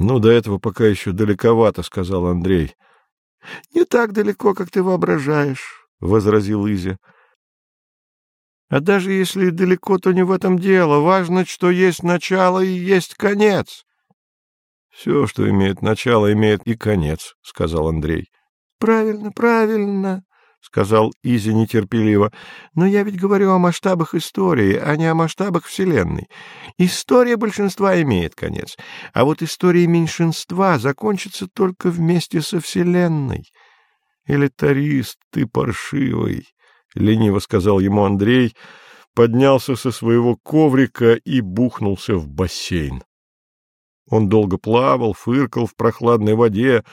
Ну, до этого пока еще далековато, — сказал Андрей. — Не так далеко, как ты воображаешь, — возразил Изя. — А даже если и далеко, то не в этом дело. Важно, что есть начало и есть конец. — Все, что имеет начало, имеет и конец, — сказал Андрей. — Правильно, правильно, — сказал Изи нетерпеливо. — Но я ведь говорю о масштабах истории, а не о масштабах Вселенной. История большинства имеет конец, а вот история меньшинства закончится только вместе со Вселенной. — Элитарист ты паршивый, — лениво сказал ему Андрей, поднялся со своего коврика и бухнулся в бассейн. Он долго плавал, фыркал в прохладной воде,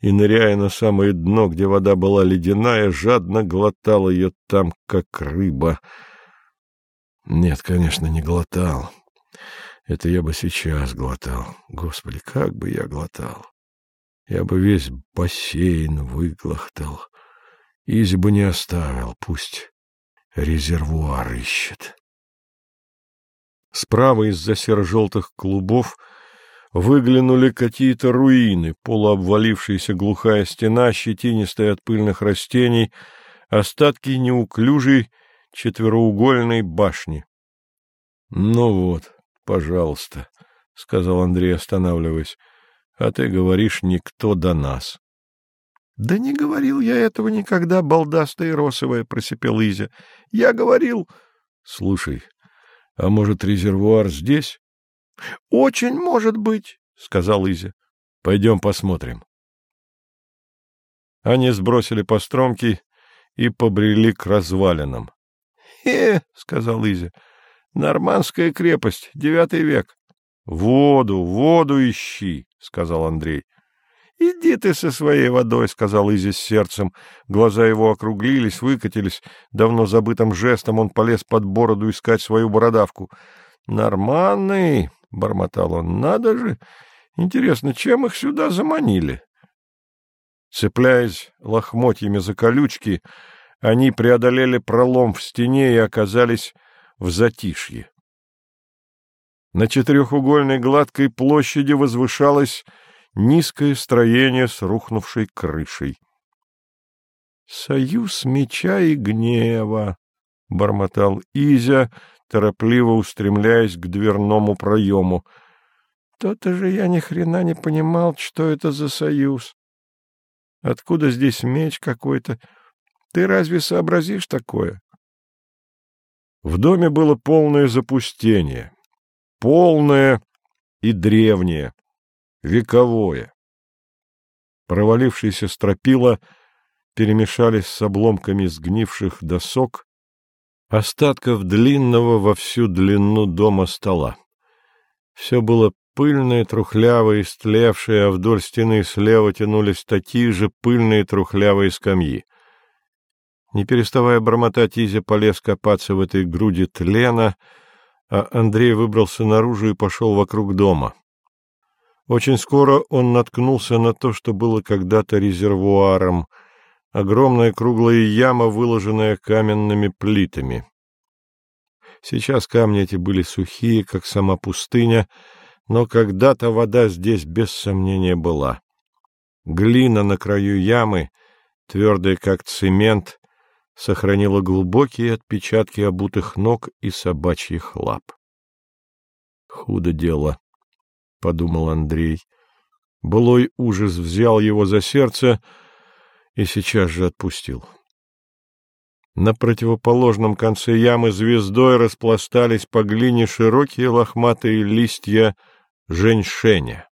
и, ныряя на самое дно, где вода была ледяная, жадно глотал ее там, как рыба. Нет, конечно, не глотал. Это я бы сейчас глотал. Господи, как бы я глотал! Я бы весь бассейн выглохтал. Изи бы не оставил, пусть резервуар ищет. Справа из-за серо-желтых клубов — выглянули какие-то руины, полуобвалившаяся глухая стена, щетинистая от пыльных растений, остатки неуклюжей четвероугольной башни. — Ну вот, пожалуйста, — сказал Андрей, останавливаясь, — а ты говоришь, никто до нас. — Да не говорил я этого никогда, балдастая росовая, — просипел Изя. — Я говорил... — Слушай, а может, резервуар здесь? — Очень может быть, — сказал Изя. — Пойдем посмотрим. Они сбросили постромки и побрели к развалинам. — Э, — сказал Изя, — нормандская крепость, девятый век. — Воду, воду ищи, — сказал Андрей. — Иди ты со своей водой, — сказал Изя с сердцем. Глаза его округлились, выкатились. Давно забытым жестом он полез под бороду искать свою бородавку. — Норманный, — бормотал он. — Надо же! Интересно, чем их сюда заманили? Цепляясь лохмотьями за колючки, они преодолели пролом в стене и оказались в затишье. На четырехугольной гладкой площади возвышалось низкое строение с рухнувшей крышей. «Союз меча и гнева», — бормотал Изя, торопливо устремляясь к дверному проему. То-то же я ни хрена не понимал, что это за союз. Откуда здесь меч какой-то? Ты разве сообразишь такое? В доме было полное запустение. Полное и древнее, вековое. Провалившиеся стропила перемешались с обломками сгнивших досок, остатков длинного во всю длину дома стола. Все было пыльное, трухлявое, истлевшее, а вдоль стены слева тянулись такие же пыльные трухлявые скамьи. Не переставая бормотать, Изя полез копаться в этой груди тлена, а Андрей выбрался наружу и пошел вокруг дома. Очень скоро он наткнулся на то, что было когда-то резервуаром — огромная круглая яма, выложенная каменными плитами. Сейчас камни эти были сухие, как сама пустыня, но когда-то вода здесь без сомнения была. Глина на краю ямы, твердая как цемент, сохранила глубокие отпечатки обутых ног и собачьих лап. «Худо дело», — подумал Андрей. Былой ужас взял его за сердце — и сейчас же отпустил. На противоположном конце ямы звездой распластались по глине широкие лохматые листья женьшеня.